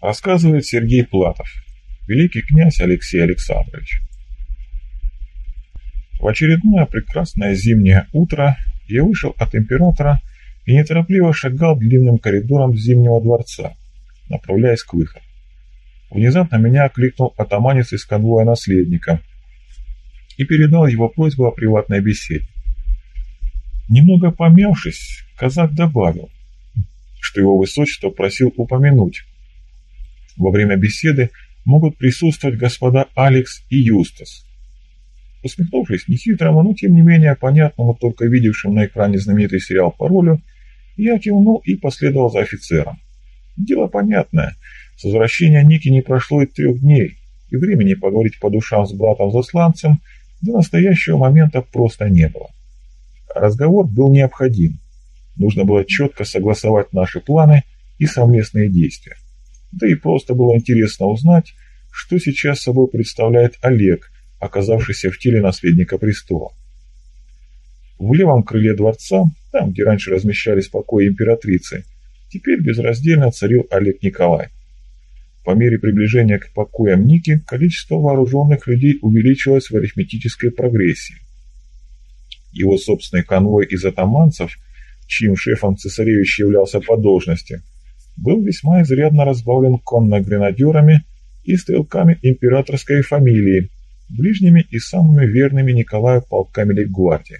Рассказывает Сергей Платов, великий князь Алексей Александрович. В очередное прекрасное зимнее утро я вышел от императора и неторопливо шагал длинным коридором Зимнего дворца, направляясь к выходу. Внезапно меня окликнул атаманец из конвоя наследника и передал его просьбу о приватной беседе. Немного помявшись, казак добавил, что его высочество просил упомянуть. Во время беседы могут присутствовать господа Алекс и Юстас. Усмехнувшись нехитрому, но тем не менее понятному только видевшим на экране знаменитый сериал по ролю, я кивнул и последовал за офицером. Дело понятное, с возвращения Ники не прошло и трех дней, и времени поговорить по душам с братом-засланцем до настоящего момента просто не было. Разговор был необходим. Нужно было четко согласовать наши планы и совместные действия. Да и просто было интересно узнать, что сейчас собой представляет Олег, оказавшийся в теле наследника престола. В левом крыле дворца, там, где раньше размещались покои императрицы, теперь безраздельно царил Олег Николай. По мере приближения к покоям Ники, количество вооруженных людей увеличилось в арифметической прогрессии. Его собственный конвой из атаманцев, чьим шефом цесаревич являлся по должности, был весьма изрядно разбавлен конно-гренадерами и стрелками императорской фамилии, ближними и самыми верными Николаю полками лейбгвардии.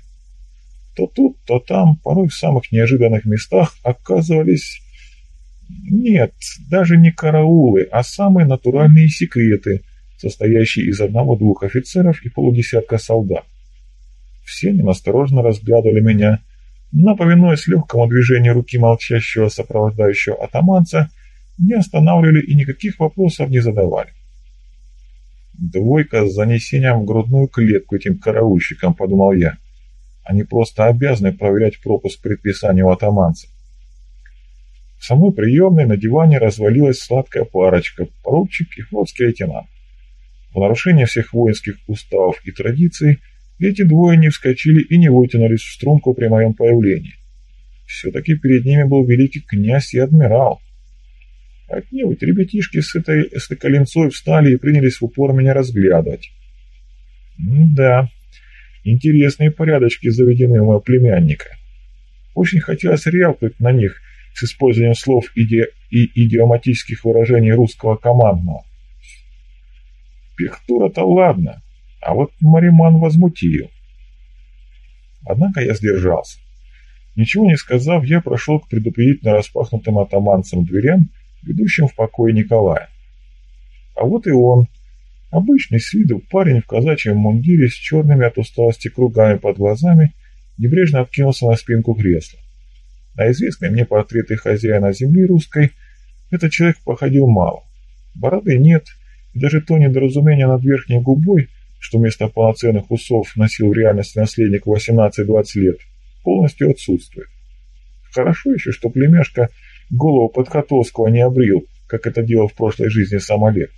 То тут, то там, порой в самых неожиданных местах оказывались... Нет, даже не караулы, а самые натуральные секреты, состоящие из одного-двух офицеров и полудесятка солдат. Все ненасторожно разглядывали меня, но, повинуясь легкому движению руки молчащего сопровождающего атаманца, не останавливали и никаких вопросов не задавали. «Двойка с занесением в грудную клетку этим караульщикам», — подумал я. «Они просто обязаны проверять пропуск предписания у атаманца». В самой приемной на диване развалилась сладкая парочка, поручик и флотский лейтенант. В нарушение всех воинских уставов и традиций эти двое не вскочили и не вытянулись в струнку при моем появлении. Все-таки перед ними был великий князь и адмирал. Отнюдь ребятишки с этой эстоколенцой встали и принялись в упор меня разглядывать. Да, интересные порядочки заведены у моего племянника. Очень хотелось рявкнуть на них с использованием слов иди и идиоматических выражений русского командного. Пехтура-то ладно, а вот Мариман возмутил. Однако я сдержался. Ничего не сказав, я прошел к предупредительно распахнутым атаманцам дверям ведущим в покое Николая. А вот и он, обычный с виду парень в казачьем мундире с черными от усталости кругами под глазами, небрежно откинулся на спинку кресла. На известные мне портреты хозяина земли русской этот человек походил мало. Бороды нет, и даже то недоразумение над верхней губой, что вместо полноценных усов носил в реальности наследник 18-20 лет, полностью отсутствует. Хорошо еще, что племяшка голову Подкотовского не обрил, как это делал в прошлой жизни сам Олег.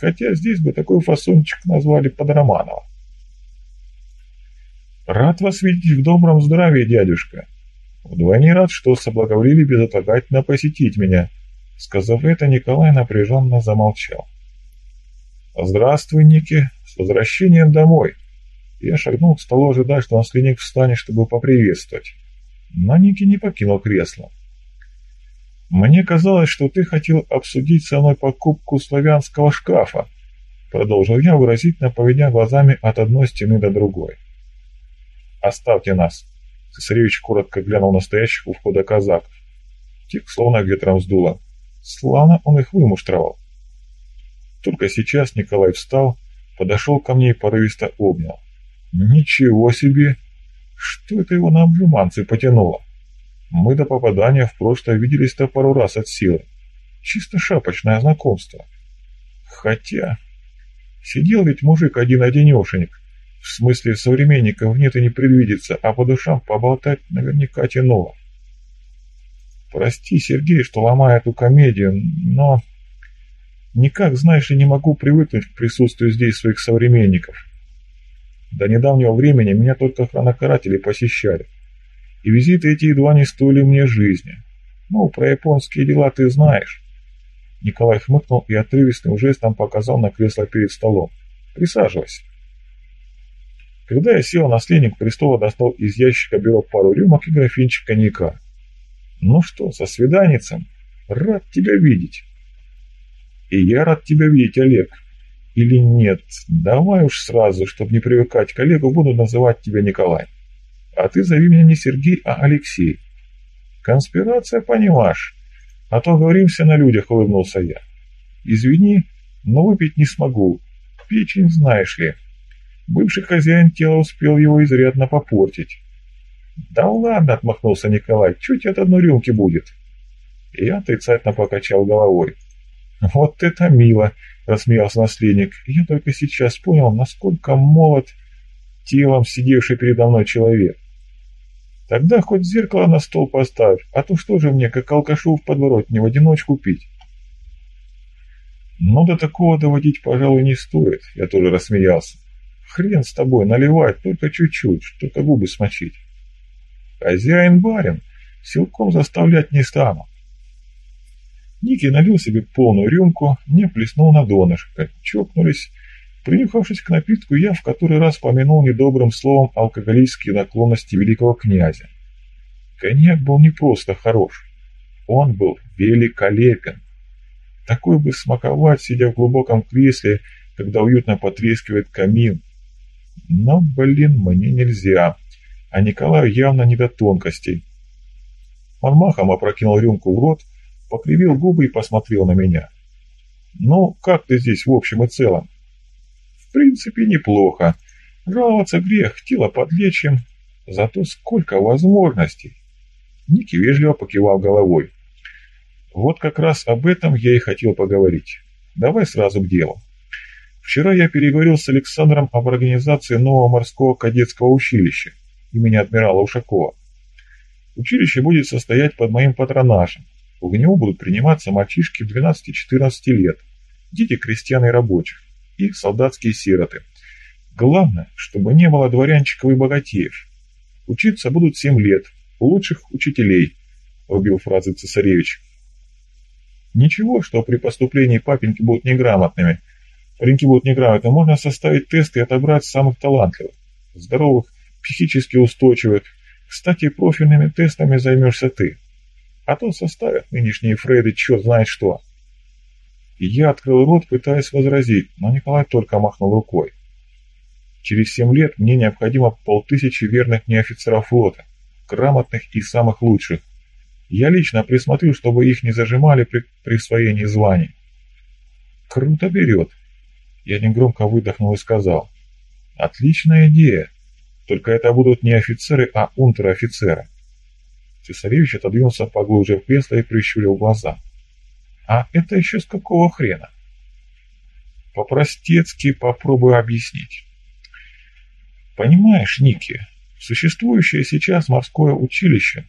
Хотя здесь бы такой фасончик назвали под Романова. «Рад вас видеть в добром здравии, дядюшка. Вдвойне рад, что соблаговолили безотлагательно посетить меня». Сказав это, Николай напряженно замолчал. «Здравствуй, Ники, с возвращением домой!» Я шагнул к столу, ожидая, что наследник встанет, чтобы поприветствовать. Но Ники не покинул кресло. «Мне казалось, что ты хотел обсудить со мной покупку славянского шкафа», продолжил я, выразительно поведя глазами от одной стены до другой. «Оставьте нас», — цесаревич коротко глянул на стоящих у входа казаков. Тих словно ветром сдуло. Славно он их вымуштровал. Только сейчас Николай встал, подошел ко мне и порывисто обнял. «Ничего себе! Что это его на обжиманцы потянуло?» Мы до попадания в прошлое виделись-то пару раз от силы. Чисто шапочное знакомство. Хотя... Сидел ведь мужик один-одинешенек. В смысле, современников нет и не предвидится, а по душам поболтать наверняка тянуло. Прости, Сергей, что ломаю эту комедию, но... Никак, знаешь, и не могу привыкнуть к присутствию здесь своих современников. До недавнего времени меня только хронокаратели посещали и визиты эти едва не стоили мне жизни. Ну, про японские дела ты знаешь. Николай хмыкнул и отрывистым жестом показал на кресло перед столом. «Присаживайся». Когда я сел, наследник престола достал из ящика бюро пару рюмок и графинчик коньяка. «Ну что, со свиданицем? Рад тебя видеть». «И я рад тебя видеть, Олег. Или нет? Давай уж сразу, чтобы не привыкать к Олегу, буду называть тебя Николай. А ты зови меня не Сергей, а Алексей. Конспирация, понимаешь? А то говоримся на людях, улыбнулся я. Извини, но выпить не смогу. Печень, знаешь ли. Бывший хозяин тела успел его изрядно попортить. «Да ладно», — отмахнулся Николай, — «чуть от одной рюмки будет». Я отрицательно покачал головой. «Вот это мило!» — рассмеялся наследник. «Я только сейчас понял, насколько молод телом сидевший передо мной человек. Тогда хоть зеркало на стол поставь, а то что же мне, как алкашу в подворотне, в одиночку пить?» «Но до такого доводить, пожалуй, не стоит», — я тоже рассмеялся. «Хрен с тобой, наливать, только чуть-чуть, только губы смочить». «Хозяин барин, силком заставлять не стану». Ники налил себе полную рюмку, мне плеснул на донышко, чокнулись. Принюхавшись к напитку, я в который раз помянул недобрым словом алкоголические наклонности великого князя. Коньяк был не просто хорош, он был великолепен. Такой бы смаковать, сидя в глубоком кресле, когда уютно потрескивает камин. Но, блин, мне нельзя, а Николаю явно не до тонкостей. Он махом опрокинул рюмку в рот, покривил губы и посмотрел на меня. «Ну, как ты здесь в общем и целом?» «В принципе, неплохо. Жаловаться грех, тело подлечим. Зато сколько возможностей!» Ники вежливо покивал головой. «Вот как раз об этом я и хотел поговорить. Давай сразу к делу. Вчера я переговорил с Александром об организации нового морского кадетского училища имени адмирала Ушакова. Училище будет состоять под моим патронажем, в него будут приниматься мальчишки 12-14 лет, дети крестьян и рабочих, и солдатские сироты. Главное, чтобы не было дворянчиков и богатеев. Учиться будут 7 лет, у лучших учителей, рубил фразы цесаревич. Ничего, что при поступлении папеньки будут неграмотными. Пареньки будут неграмотными, можно составить тест и отобрать самых талантливых, здоровых, психически устойчивых. Кстати, профильными тестами займешься ты. А то составят нынешние Фрейды черт знает что. И я открыл рот, пытаясь возразить, но Николай только махнул рукой. Через семь лет мне необходимо полтысячи верных мне офицеров флота, грамотных и самых лучших. Я лично присмотрю, чтобы их не зажимали при присвоении званий. Круто берет. Я негромко выдохнул и сказал. Отличная идея. Только это будут не офицеры, а унтер-офицеры. Цесаревич отодвинулся поглубже в кресло и прищурил глаза. «А это еще с какого хрена?» «По-простецки попробую объяснить. Понимаешь, Ники, существующее сейчас морское училище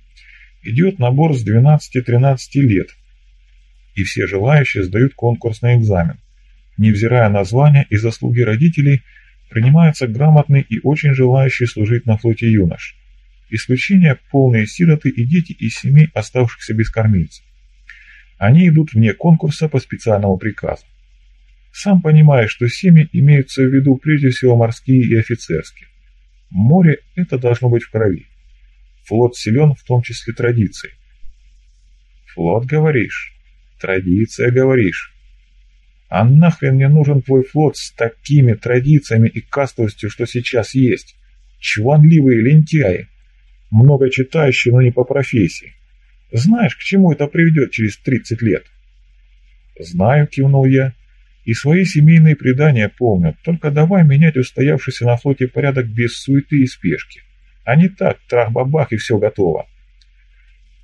идет набор с 12-13 лет, и все желающие сдают конкурсный экзамен. Невзирая на звания и заслуги родителей, принимается грамотный и очень желающий служить на флоте юнош. Исключение – полные сироты и дети из семей, оставшихся без кормильцев. Они идут вне конкурса по специальному приказу. Сам понимаешь, что семьи имеются в виду прежде всего морские и офицерские. Море – это должно быть в крови. Флот силен в том числе традицией. Флот, говоришь? Традиция, говоришь? А нахрен мне нужен твой флот с такими традициями и кастовостью, что сейчас есть? Чванливые лентяи много читающий, но не по профессии. Знаешь, к чему это приведет через 30 лет? Знаю, кивнул я. И свои семейные предания помню. Только давай менять устоявшийся на флоте порядок без суеты и спешки. А не так, трах-бабах и все готово.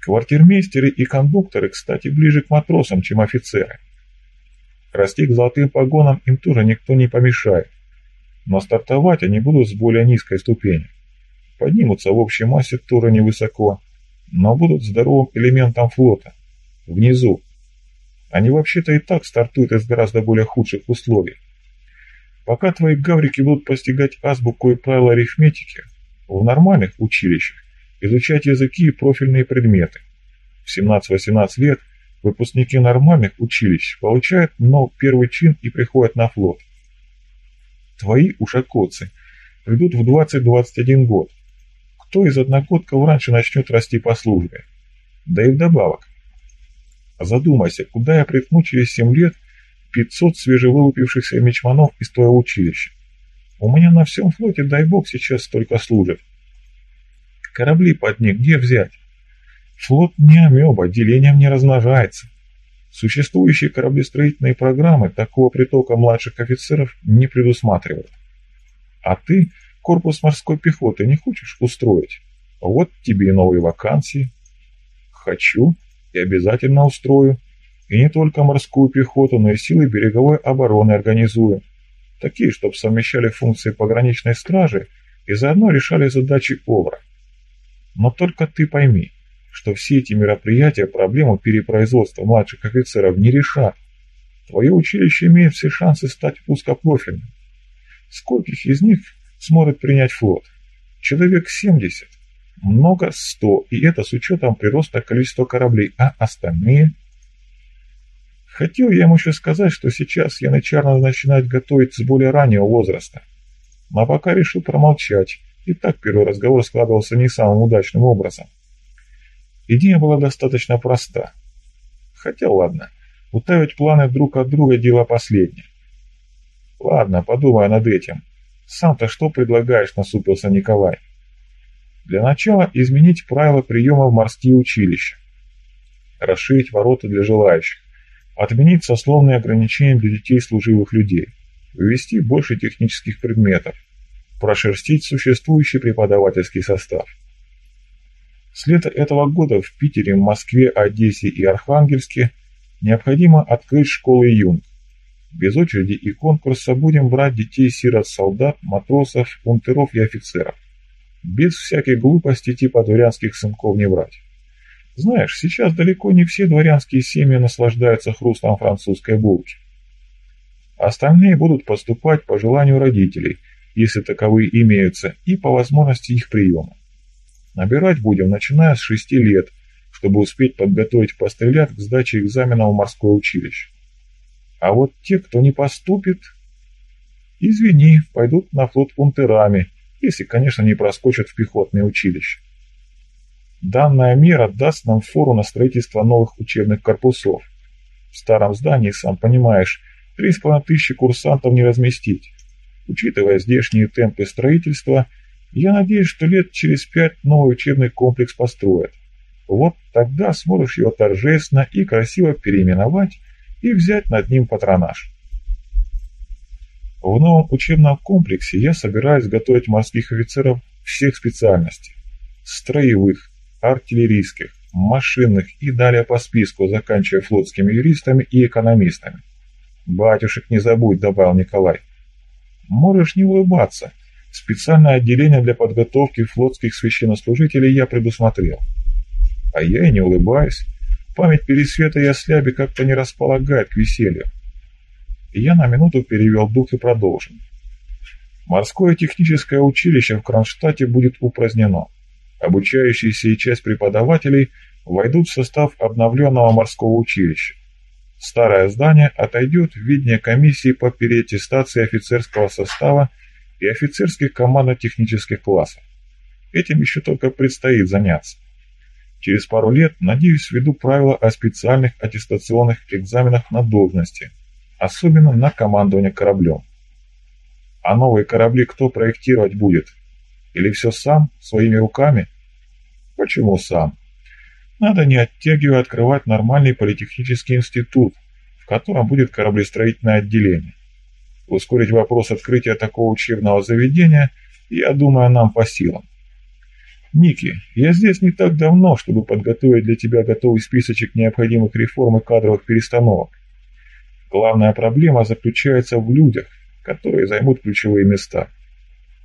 Квартирмейстеры и кондукторы, кстати, ближе к матросам, чем офицеры. Расти к золотым погонам им тоже никто не помешает. Но стартовать они будут с более низкой ступени поднимутся в общей массе тоже невысоко, но будут здоровым элементом флота. Внизу. Они вообще-то и так стартуют из гораздо более худших условий. Пока твои гаврики будут постигать азбуку и правила арифметики, в нормальных училищах изучать языки и профильные предметы. В 17-18 лет выпускники нормальных училищ получают но первый чин и приходят на флот. Твои ушакоцы придут в 20-21 год. Кто из одногодков раньше начнет расти по службе? Да и вдобавок. Задумайся, куда я приткну через 7 лет 500 свежевылупившихся мечманов из твоего училища? У меня на всем флоте, дай бог, сейчас столько служит. Корабли под них где взять? Флот не амеба, делением не размножается. Существующие кораблестроительные программы такого притока младших офицеров не предусматривают. А ты корпус морской пехоты не хочешь устроить? Вот тебе и новые вакансии. Хочу и обязательно устрою. И не только морскую пехоту, но и силы береговой обороны организую. Такие, чтобы совмещали функции пограничной стражи и заодно решали задачи ОВРа. Но только ты пойми, что все эти мероприятия проблему перепроизводства младших офицеров не решат. Твое училище имеет все шансы стать узкопрофильным. Скольких из них сможет принять флот? Человек 70. Много 100, и это с учетом прироста количества кораблей, а остальные... Хотел я ему еще сказать, что сейчас я начал начинать готовить с более раннего возраста. Но пока решил промолчать, и так первый разговор складывался не самым удачным образом. Идея была достаточно проста. Хотя ладно, утаивать планы друг от друга дело последнее. Ладно, подумай над этим. Сам-то что предлагаешь, насупился Николай. Для начала изменить правила приема в морские училища. Расширить ворота для желающих. Отменить сословные ограничения для детей служивых людей. Ввести больше технических предметов. Прошерстить существующий преподавательский состав. С лета этого года в Питере, Москве, Одессе и Архангельске необходимо открыть школы юнг. Без очереди и конкурса будем брать детей-сирот, солдат, матросов, унтеров и офицеров. Без всяких глупостей типа дворянских сынков не брать. Знаешь, сейчас далеко не все дворянские семьи наслаждаются хрустом французской булки. Остальные будут поступать по желанию родителей, если таковые имеются, и по возможности их приема. Набирать будем, начиная с шести лет, чтобы успеть подготовить пострелят к сдаче экзамена в морское училище. А вот те, кто не поступит, извини, пойдут на флот пунтерами, если, конечно, не проскочат в пехотное училище. Данная мера даст нам фору на строительство новых учебных корпусов. В старом здании, сам понимаешь, три с половиной тысячи курсантов не разместить. Учитывая здешние темпы строительства – я надеюсь, что лет через пять новый учебный комплекс построят. Вот тогда сможешь его торжественно и красиво переименовать и взять над ним патронаж. В новом учебном комплексе я собираюсь готовить морских офицеров всех специальностей. Строевых, артиллерийских, машинных и далее по списку, заканчивая флотскими юристами и экономистами. «Батюшек не забудь», — добавил Николай. «Можешь не улыбаться. Специальное отделение для подготовки флотских священнослужителей я предусмотрел. А я и не улыбаюсь. Память Пересвета и Осляби как-то не располагает к веселью. И я на минуту перевел дух и продолжил. Морское техническое училище в Кронштадте будет упразднено. Обучающиеся и часть преподавателей войдут в состав обновленного морского училища. Старое здание отойдет в видение комиссии по переаттестации офицерского состава и офицерских командно-технических классов. Этим еще только предстоит заняться. Через пару лет, надеюсь, введу правила о специальных аттестационных экзаменах на должности, особенно на командование кораблем. А новые корабли кто проектировать будет? Или все сам, своими руками? Почему сам? Надо не оттягивая открывать нормальный политехнический институт, в котором будет кораблестроительное отделение. Ускорить вопрос открытия такого учебного заведения, я думаю, нам по силам. Ники, я здесь не так давно, чтобы подготовить для тебя готовый списочек необходимых реформ и кадровых перестановок. Главная проблема заключается в людях, которые займут ключевые места.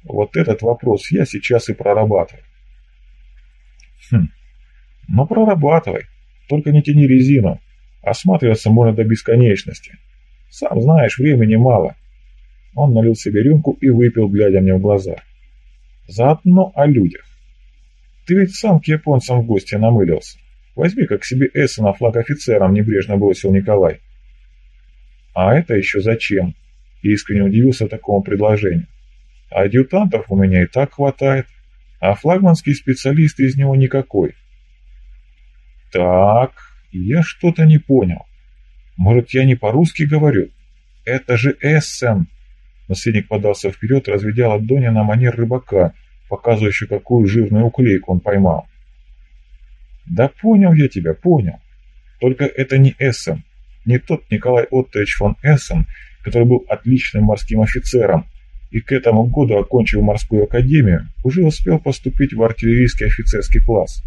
Вот этот вопрос я сейчас и прорабатываю. Хм, ну прорабатывай, только не тяни резину. Осматриваться можно до бесконечности. Сам знаешь, времени мало. Он налил себе рюмку и выпил, глядя мне в глаза. Заодно о людях. Ты ведь сам к японцам в гости намылился. Возьми как себе Эссена флаг офицером, небрежно бросил Николай. А это еще зачем? Искренне удивился такому предложению. Адъютантов у меня и так хватает, а флагманский специалист из него никакой. Так, я что-то не понял. Может, я не по-русски говорю? Это же Эссен. Наследник подался вперед, разведя ладони на манер рыбака, показывающий, какую жирную уклейку он поймал. Да понял я тебя, понял. Только это не Эссен, не тот Николай Оттович фон Эссен, который был отличным морским офицером и к этому году, окончив морскую академию, уже успел поступить в артиллерийский офицерский класс.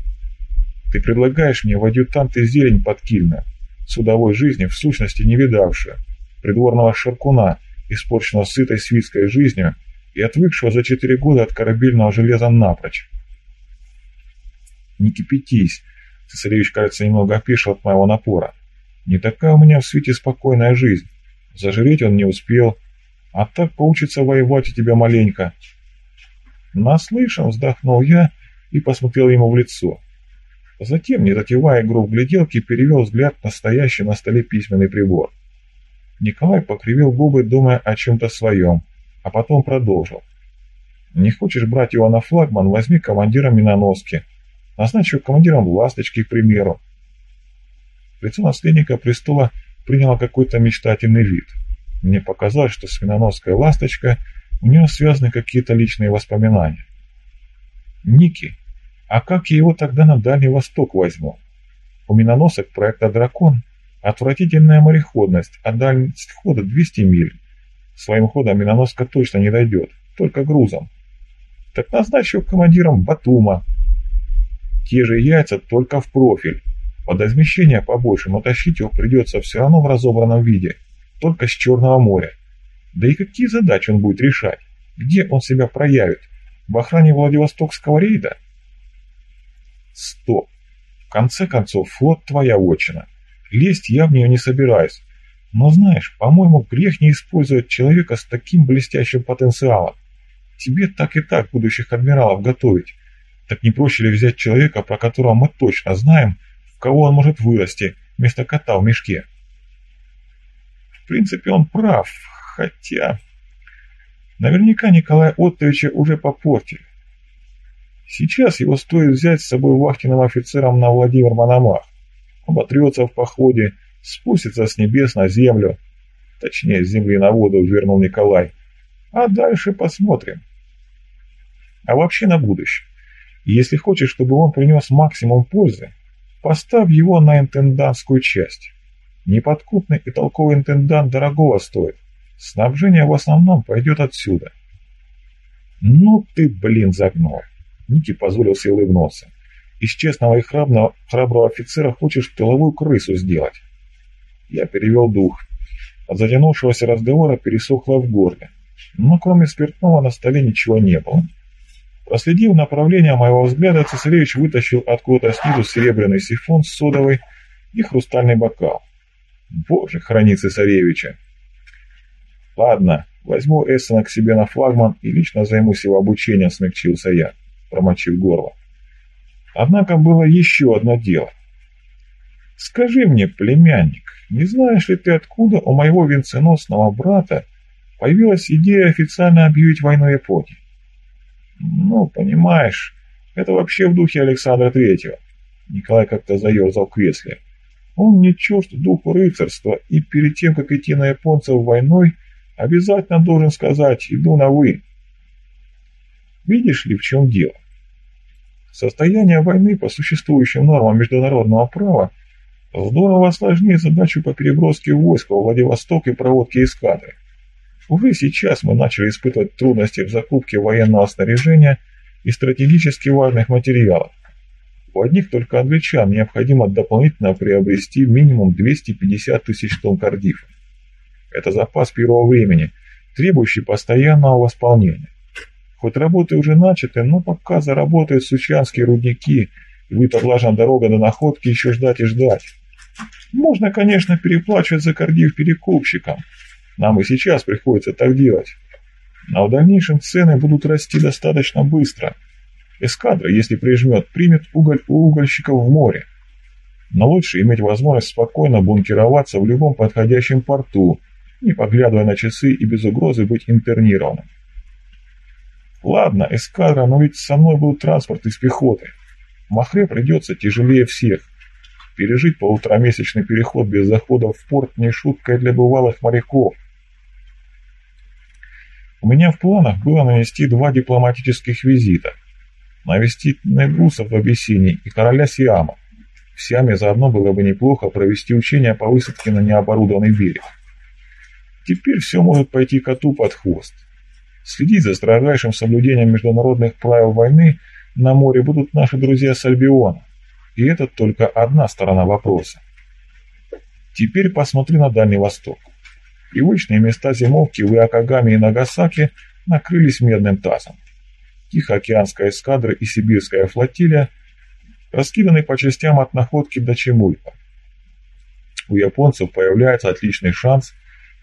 Ты предлагаешь мне в адъютанты зелень подкильную, судовой жизни в сущности не видавшую, придворного шаркуна, испорченного сытой свитской жизнью и отвыкшего за четыре года от корабельного железа напрочь. Не кипятись, цесаревич, кажется, немного опешил от моего напора. Не такая у меня в свете спокойная жизнь. Зажиреть он не успел, а так получится воевать у тебя маленько. Наслышан, вздохнул я и посмотрел ему в лицо. Затем, не затевая игру в гляделки, перевел взгляд на стоящий на столе письменный прибор. Николай покривил губы, думая о чем-то своем, а потом продолжил. «Не хочешь брать его на флагман, возьми командира миноноски. Назначь его командиром «Ласточки», к примеру». Лицо наследника престола приняло какой-то мечтательный вид. Мне показалось, что с миноноской «Ласточка» у него связаны какие-то личные воспоминания. «Ники, а как я его тогда на Дальний Восток возьму? У миноносок проекта «Дракон» отвратительная мореходность, а дальность хода 200 миль. Своим ходом миноноска точно не дойдет, только грузом. Так назначь его командиром Батума. Те же яйца, только в профиль. Водоизмещение побольше, но тащить его придется все равно в разобранном виде, только с Черного моря. Да и какие задачи он будет решать? Где он себя проявит? В охране Владивостокского рейда? Стоп. В конце концов, флот твоя отчина. Лезть я в нее не собираюсь. Но знаешь, по-моему, грех не использовать человека с таким блестящим потенциалом. Тебе так и так будущих адмиралов готовить. Так не проще ли взять человека, про которого мы точно знаем, в кого он может вырасти, вместо кота в мешке? В принципе, он прав, хотя... Наверняка Николая Оттовича уже попортили. Сейчас его стоит взять с собой вахтенным офицером на Владимир Мономах. Оботрется в походе, спустится с небес на землю. Точнее, с земли на воду вернул Николай. А дальше посмотрим. А вообще на будущее. Если хочешь, чтобы он принес максимум пользы, поставь его на интендантскую часть. Неподкупный и толковый интендант дорогого стоит. Снабжение в основном пойдет отсюда. Ну ты, блин, загнул. Ники позволил себе улыбнуться. Из честного и храброго, храброго офицера хочешь тыловую крысу сделать. Я перевел дух. От затянувшегося разговора пересохло в горле. Но кроме спиртного на столе ничего не было. Проследив направление моего взгляда, цесаревич вытащил откуда-то снизу серебряный сифон с содовой и хрустальный бокал. Боже, храни цесаревича! Ладно, возьму Эссена к себе на флагман и лично займусь его обучением, смягчился я промочив горло. Однако было еще одно дело. «Скажи мне, племянник, не знаешь ли ты, откуда у моего венценосного брата появилась идея официально объявить войну Японии?» «Ну, понимаешь, это вообще в духе Александра Третьего». Николай как-то заерзал в кресле. «Он не чужд духу рыцарства, и перед тем, как идти на японцев войной, обязательно должен сказать «иду на вы». Видишь ли, в чем дело? Состояние войны по существующим нормам международного права здорово осложнит задачу по переброске войск во Владивосток и проводке эскадры. Уже сейчас мы начали испытывать трудности в закупке военного снаряжения и стратегически важных материалов. У одних только англичан необходимо дополнительно приобрести минимум 250 тысяч тонн кардифа. Это запас первого времени, требующий постоянного восполнения. Хоть работы уже начаты, но пока заработают сучанские рудники отлажена дорога до находки, еще ждать и ждать. Можно, конечно, переплачивать за кардив перекупщикам. Нам и сейчас приходится так делать. Но в дальнейшем цены будут расти достаточно быстро. Эскадра, если прижмет, примет уголь у угольщиков в море. но лучше иметь возможность спокойно бункероваться в любом подходящем порту, не поглядывая на часы и без угрозы быть интернированным. Ладно, эскадра, но ведь со мной был транспорт из пехоты. Махре придется тяжелее всех. Пережить полуторамесячный переход без заходов в порт не шутка для бывалых моряков. У меня в планах было нанести два дипломатических визита. Навестить Негусов в Абиссинии и короля Сиама. В Сиаме заодно было бы неплохо провести учения по высадке на необорудованный берег. Теперь все может пойти коту под хвост. Следить за строжайшим соблюдением международных правил войны на море будут наши друзья с Альбиона. И это только одна сторона вопроса. Теперь посмотри на Дальний Восток. Привычные места зимовки в Иокогаме и Нагасаки накрылись медным тазом. Тихоокеанская эскадра и сибирская флотилия раскиданы по частям от находки до Чемульпа. У японцев появляется отличный шанс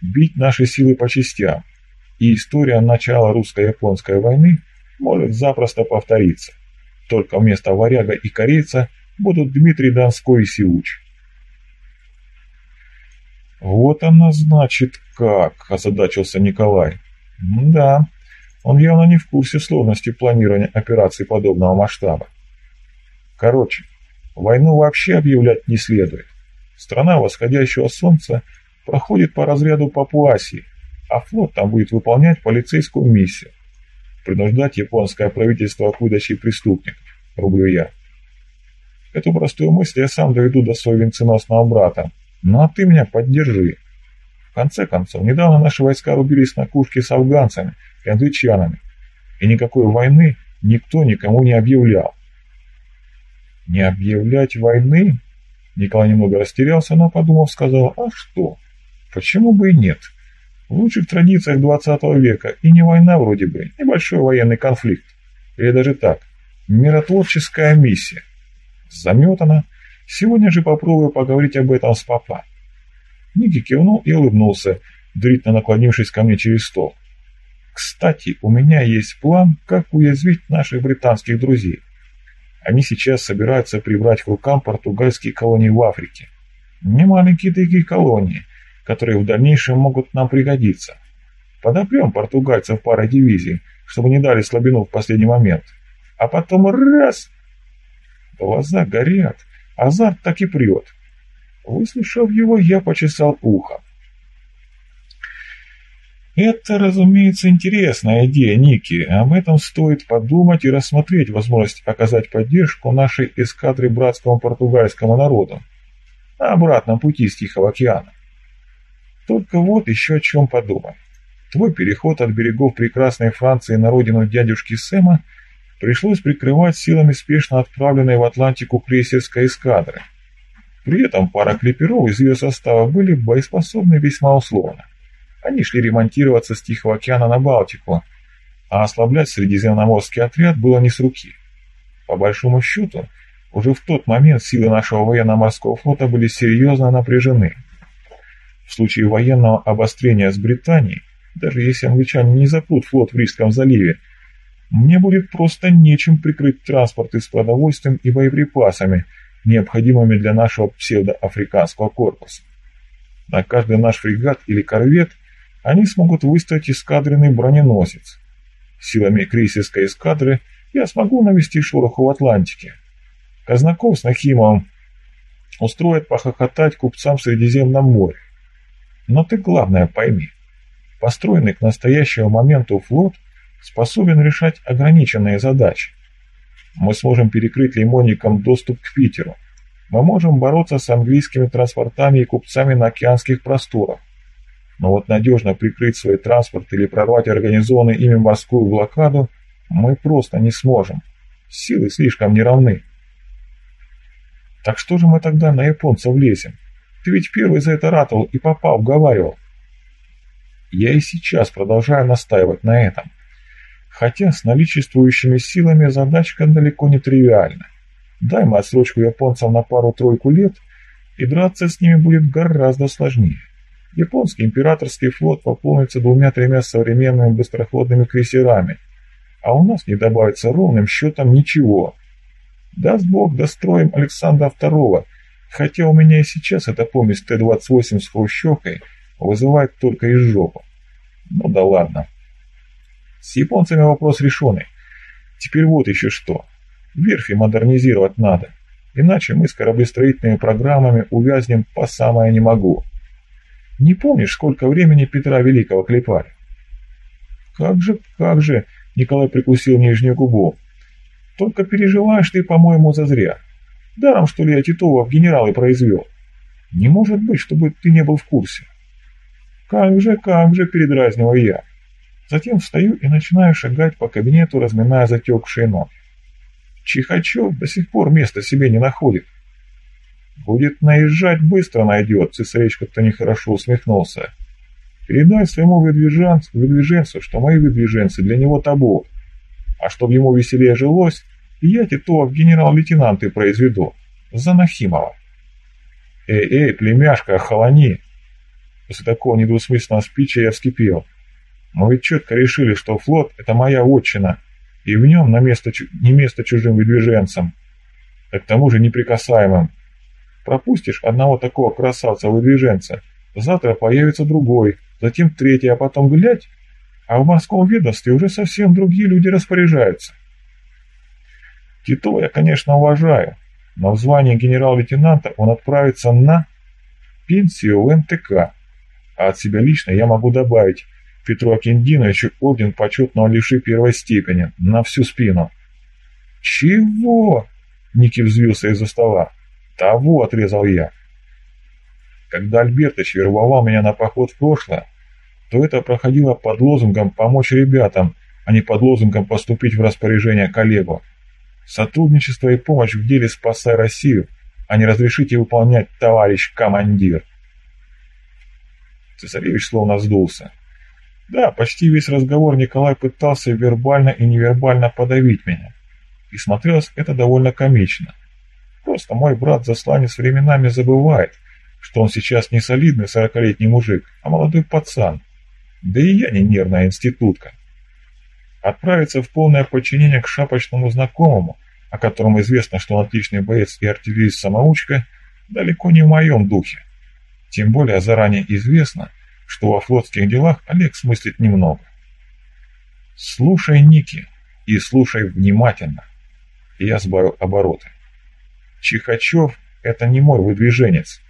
бить наши силы по частям, и история начала русско-японской войны может запросто повториться. Только вместо варяга и корейца будут Дмитрий Донской и Сиуч. «Вот она, значит, как!» – озадачился Николай. «Да, он явно не в курсе сложности планирования операций подобного масштаба. Короче, войну вообще объявлять не следует. Страна восходящего солнца проходит по разряду Папуасии, а флот там будет выполнять полицейскую миссию. Принуждать японское правительство к выдаче преступников, рублю я. Эту простую мысль я сам доведу до своего венценосного брата, ну а ты меня поддержи. В конце концов, недавно наши войска рубились на кушке с афганцами и англичанами, и никакой войны никто никому не объявлял. Не объявлять войны? Николай немного растерялся, но, подумав, сказал, а что? Почему бы и нет? В лучших традициях 20 века и не война вроде бы, небольшой военный конфликт. Или даже так, миротворческая миссия. Заметана, Сегодня же попробую поговорить об этом с папа. Ники кивнул и улыбнулся, длительно наклонившись ко мне через стол. Кстати, у меня есть план, как уязвить наших британских друзей. Они сейчас собираются прибрать к рукам португальские колонии в Африке. Не маленькие такие колонии, которые в дальнейшем могут нам пригодиться. Подопрем португальцев парой дивизий, чтобы не дали слабину в последний момент. А потом раз! Глаза горят, Азарт так и прет. Выслушав его, я почесал ухо. Это, разумеется, интересная идея, Ники. Об этом стоит подумать и рассмотреть возможность оказать поддержку нашей эскадре братскому португальскому народу на обратном пути с Тихого океана. Только вот еще о чем подумай. Твой переход от берегов прекрасной Франции на родину дядюшки Сэма – пришлось прикрывать силами спешно отправленной в Атлантику крейсерской эскадры. При этом пара клиперов из ее состава были боеспособны весьма условно. Они шли ремонтироваться с Тихого океана на Балтику, а ослаблять Средиземноморский отряд было не с руки. По большому счету, уже в тот момент силы нашего военно-морского флота были серьезно напряжены. В случае военного обострения с Британией, даже если англичане не запрут флот в Рижском заливе, мне будет просто нечем прикрыть транспорты с продовольствием и боеприпасами, необходимыми для нашего псевдоафриканского корпуса. На каждый наш фрегат или корвет они смогут выставить эскадренный броненосец. Силами крейсерской эскадры я смогу навести шороху в Атлантике. Казнаков с Нахимовым устроят похохотать купцам в Средиземном море. Но ты главное пойми. Построенный к настоящему моменту флот способен решать ограниченные задачи. Мы сможем перекрыть лимонникам доступ к Питеру. Мы можем бороться с английскими транспортами и купцами на океанских просторах. Но вот надежно прикрыть свой транспорт или прорвать организованную ими морскую блокаду мы просто не сможем. Силы слишком неравны. Так что же мы тогда на японцев лезем? Ты ведь первый за это ратовал и попал, уговаривал. Я и сейчас продолжаю настаивать на этом. Хотя с наличествующими силами задачка далеко не тривиальна. Дай мы отсрочку японцам на пару-тройку лет, и драться с ними будет гораздо сложнее. Японский императорский флот пополнится двумя-тремя современными быстроходными крейсерами, а у нас не добавится ровным счетом ничего. Даст Бог, достроим Александра II, Хотя у меня и сейчас эта помесь Т-28 с хрущевкой вызывает только изжогу. Ну да ладно. С японцами вопрос решенный. Теперь вот еще что. Верфи модернизировать надо. Иначе мы с кораблестроительными программами увязнем по самое не могу. Не помнишь, сколько времени Петра Великого клепали? Как же, как же, Николай прикусил нижнюю губу. Только переживаешь ты, по-моему, зазря. Даром, что ли, я Титова в генералы произвел. Не может быть, чтобы ты не был в курсе. Как же, как же, передразниваю я. Затем встаю и начинаю шагать по кабинету, разминая затекшие ноги. Чихачев до сих пор места себе не находит. Будет наезжать, быстро найдет, цесаревич как-то нехорошо усмехнулся. Передай своему выдвиженцу, выдвиженцу, что мои выдвиженцы для него табу. А чтобы ему веселее жилось, я Титова в генерал-лейтенанты произведу. За Нахимова. Эй, эй, племяшка, охолони. После такого недвусмысленного спича я вскипел. Мы ведь четко решили, что флот — это моя отчина, и в нем на место, не место чужим выдвиженцам, а к тому же неприкасаемым. Пропустишь одного такого красавца-выдвиженца, завтра появится другой, затем третий, а потом глядь, а в морском ведомстве уже совсем другие люди распоряжаются. Титова я, конечно, уважаю, но в звании генерал-лейтенанта он отправится на пенсию в НТК, а от себя лично я могу добавить Петру Акиндиновичу орден почетного лиши первой степени на всю спину. «Чего?» — Ники взвился из-за стола. «Того!» — отрезал я. Когда Альбертович вербовал меня на поход в прошлое, то это проходило под лозунгом «помочь ребятам», а не под лозунгом «поступить в распоряжение коллегу». Сотрудничество и помощь в деле «Спасай Россию», а не «разрешите выполнять, товарищ командир». Цесаревич словно сдулся. Да, почти весь разговор Николай пытался вербально и невербально подавить меня. И смотрелось это довольно комично. Просто мой брат-засланец временами забывает, что он сейчас не солидный сорокалетний мужик, а молодой пацан. Да и я не нервная институтка. Отправиться в полное подчинение к шапочному знакомому, о котором известно, что он отличный боец и артиллерист-самоучка, далеко не в моем духе. Тем более заранее известно, что во флотских делах Олег смыслит немного. «Слушай, Ники, и слушай внимательно». Я сбавил обороты. Чихачев — это не мой выдвиженец,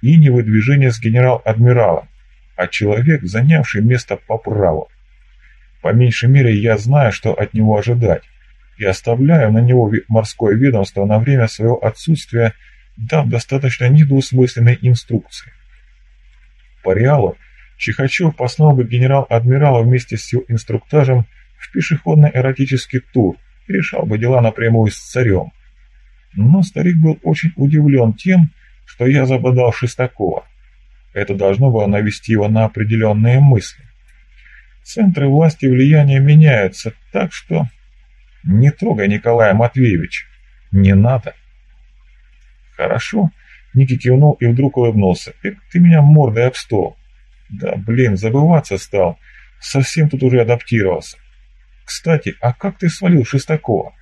и не выдвиженец генерал-адмирала, а человек, занявший место по праву. По меньшей мере, я знаю, что от него ожидать, и оставляю на него морское ведомство на время своего отсутствия, дав достаточно недвусмысленной инструкции. По реалу Чихачев послал бы генерал-адмирала вместе с его инструктажем в пешеходный эротический тур и решал бы дела напрямую с царем. Но старик был очень удивлен тем, что я забодал Шестакова. Это должно было навести его на определенные мысли. Центры власти и влияния меняются, так что... Не трогай Николая Матвеевича. Не надо. Хорошо. Ники кивнул и вдруг улыбнулся. Эк, ты меня мордой об стол. Да, блин, забываться стал. Совсем тут уже адаптировался. Кстати, а как ты свалил Шестакова?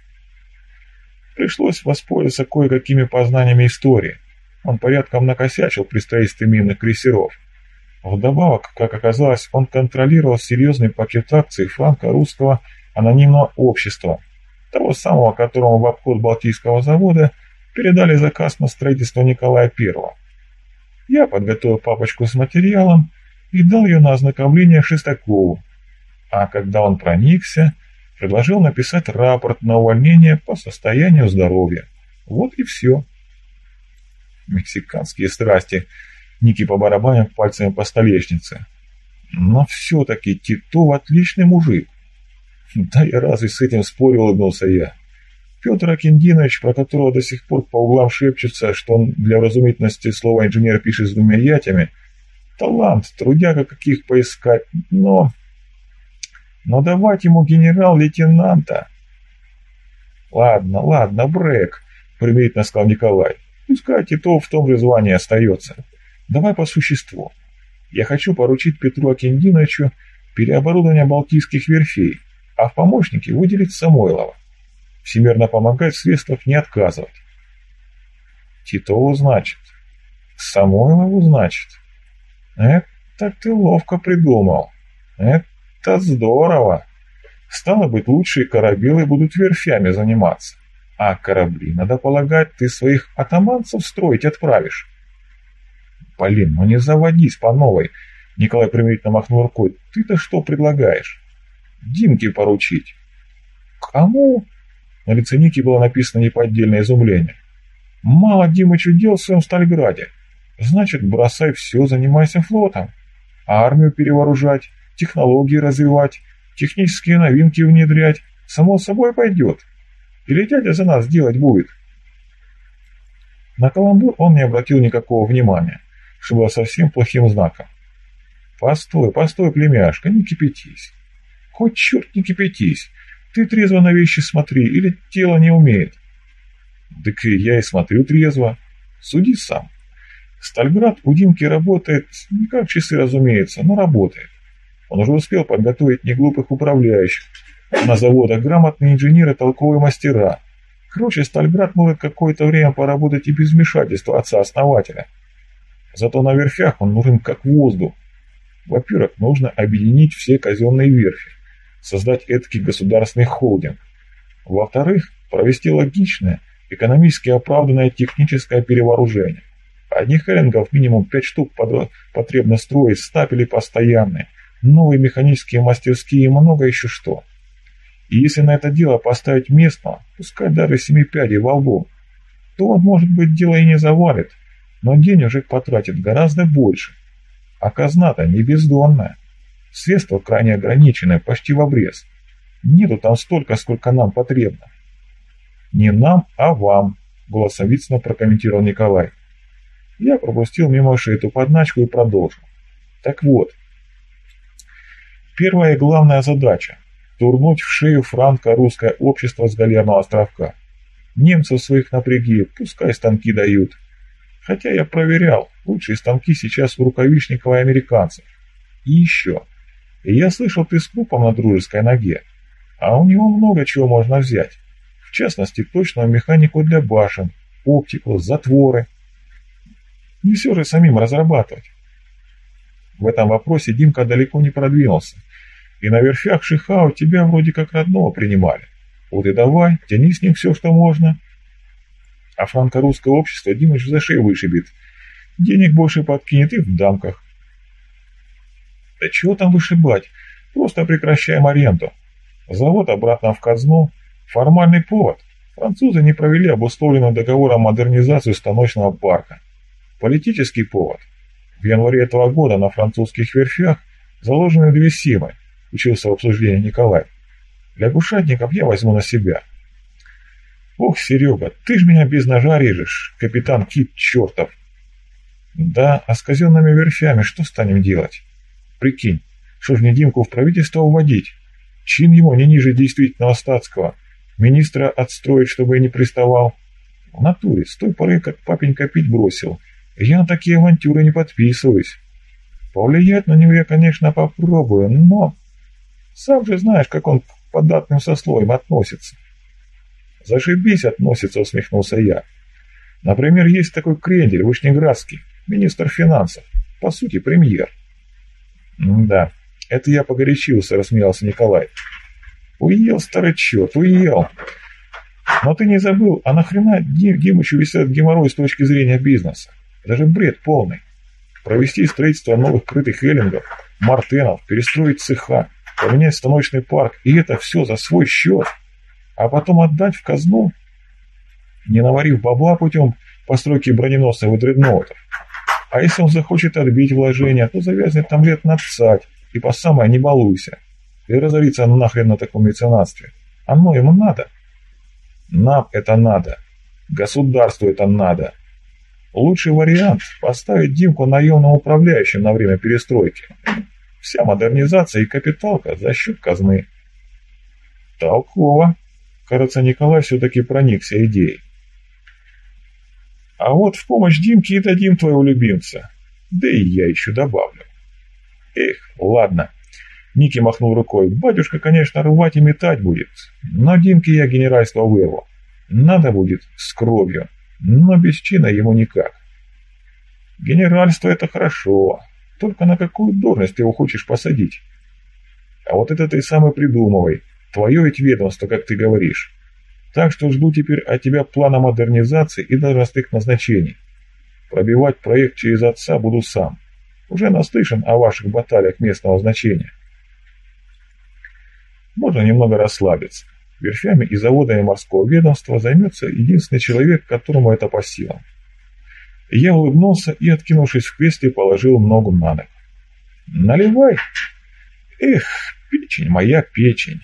Пришлось воспользоваться кое-какими познаниями истории. Он порядком накосячил при строительстве минных крейсеров. Вдобавок, как оказалось, он контролировал серьезный пакет акций франко-русского анонимного общества, того самого, которому в обход Балтийского завода передали заказ на строительство Николая I. Я подготовил папочку с материалом, и дал ее на ознакомление Шестакову, а когда он проникся, предложил написать рапорт на увольнение по состоянию здоровья. Вот и все. Мексиканские страсти. Ники по барабанам пальцами по столешнице. Но все-таки Титов отличный мужик. Да я разве с этим спорил, улыбнулся я. Петр Акиндинович, про которого до сих пор по углам шепчется, что он для разумительности слова инженер пишет с двумя ятями, талант, трудяга каких поискать, но... Но давать ему генерал-лейтенанта... Ладно, ладно, Брэк, примирительно сказал Николай. Пускай Титов в том же звании остается. Давай по существу. Я хочу поручить Петру Акиндиновичу переоборудование Балтийских верфей, а в помощники выделить Самойлова. Всемирно помогать в средствах не отказывать. Титову, значит. Самойлову, значит. Это ты ловко придумал. Это здорово. Стало быть, лучшие корабелы будут верфями заниматься. А корабли, надо полагать, ты своих атаманцев строить отправишь. Полин, ну не заводись по новой. Николай примирительно махнул рукой. Ты-то что предлагаешь? Димке поручить. Кому? На лице Ники было написано неподдельное изумление. Мало Димычу дел в своем Стальграде. Значит, бросай все, занимайся флотом. Армию перевооружать, технологии развивать, технические новинки внедрять. Само собой пойдет. Или дядя за нас делать будет? На каламбур он не обратил никакого внимания, что было совсем плохим знаком. «Постой, постой, племяшка, не кипятись. Хоть черт не кипятись. Ты трезво на вещи смотри, или тело не умеет. Так я и смотрю трезво. Суди сам. Стальград у Димки работает, не как часы, разумеется, но работает. Он уже успел подготовить неглупых управляющих. На заводах грамотные инженеры, толковые мастера. Короче, Стальград может какое-то время поработать и без вмешательства отца-основателя. Зато на верфях он нужен как воздух. Во-первых, нужно объединить все казенные верфи создать эдакий государственный холдинг. Во-вторых, провести логичное, экономически оправданное техническое перевооружение. Одних эллингов минимум 5 штук потребно строить, стапели постоянные, новые механические мастерские и много еще что. И если на это дело поставить местного, пускай даже семи пядей во лбу, то он, может быть, дело и не завалит, но денежек потратит гораздо больше. А казна-то не бездонная. Средства крайне ограничены, почти в обрез. Нету там столько, сколько нам потребно. Не нам, а вам, голосом Вицина прокомментировал Николай. Я пропустил мимо ушей эту подначку и продолжил. Так вот, первая и главная задача – турнуть в шею франко русское общество с галерного островка. Немцев своих напряги, пускай станки дают. Хотя я проверял, лучшие станки сейчас у рукавичников и американцев. И еще. И я слышал, ты с крупом на дружеской ноге. А у него много чего можно взять. В частности, точную механику для башен, оптику, затворы. Не все же самим разрабатывать. В этом вопросе Димка далеко не продвинулся. И на верфях Шихао тебя вроде как родного принимали. Вот и давай, тяни с ним все, что можно. А франко-русское общество Димыч за шею вышибет. Денег больше подкинет и в дамках. Да чего там вышибать? Просто прекращаем аренду. Завод обратно в казну. Формальный повод. Французы не провели обусловленный договором модернизацию станочного парка. Политический повод. В январе этого года на французских верфях заложены две симы, учился в обсуждении Николай. Для гушатников я возьму на себя. Ох, Серега, ты ж меня без ножа режешь, капитан Кит чертов. Да, а с казенными верфями что станем делать? Прикинь, что ж мне Димку в правительство уводить? Чин ему не ниже действительного статского. Министра отстроить, чтобы я не приставал. В натуре, с той поры, как папенька пить бросил. Я на такие авантюры не подписываюсь. Повлиять на него я, конечно, попробую, но... Сам же знаешь, как он к податным сословиям относится. Зашибись относится, усмехнулся я. Например, есть такой крендель, Вышнеградский, министр финансов, по сути, премьер. «Да, это я погорячился», — рассмеялся Николай. «Уел, старый черт, уел. Но ты не забыл, а нахрена Дим, Димычу висят геморрой с точки зрения бизнеса? Это же бред полный. Провести строительство новых крытых эллингов, мартенов, перестроить цеха, поменять станочный парк, и это все за свой счет. А потом отдать в казну, не наварив бабла путем постройки броненосцев и дредноутов. А если он захочет отбить вложения, то завязнет там лет на псать, и по самое не балуйся. И разорится нахрен на таком меценатстве. Оно ему надо. Нам это надо. Государству это надо. Лучший вариант – поставить Димку наемным управляющим на время перестройки. Вся модернизация и капиталка за счет казны. Толково. Кажется, Николай все-таки проникся идеей. А вот в помощь Димке и дадим твоего любимца. Да и я еще добавлю. Эх, ладно. Ники махнул рукой. Батюшка, конечно, рвать и метать будет. Но Димке я генеральство вырву. Надо будет с кровью. но без чина ему никак. Генеральство — это хорошо, только на какую должность ты его хочешь посадить? А вот это ты сам и придумывай, твое ведь ведомство, как ты говоришь. Так что жду теперь от тебя плана модернизации и должностных назначений. Пробивать проект через отца буду сам. Уже наслышан о ваших баталиях местного значения. Можно немного расслабиться. Верфями и заводами морского ведомства займется единственный человек, которому это по силам. Я улыбнулся и, откинувшись в кресле, положил ногу на ногу. «Наливай!» «Эх, печень моя, печень!»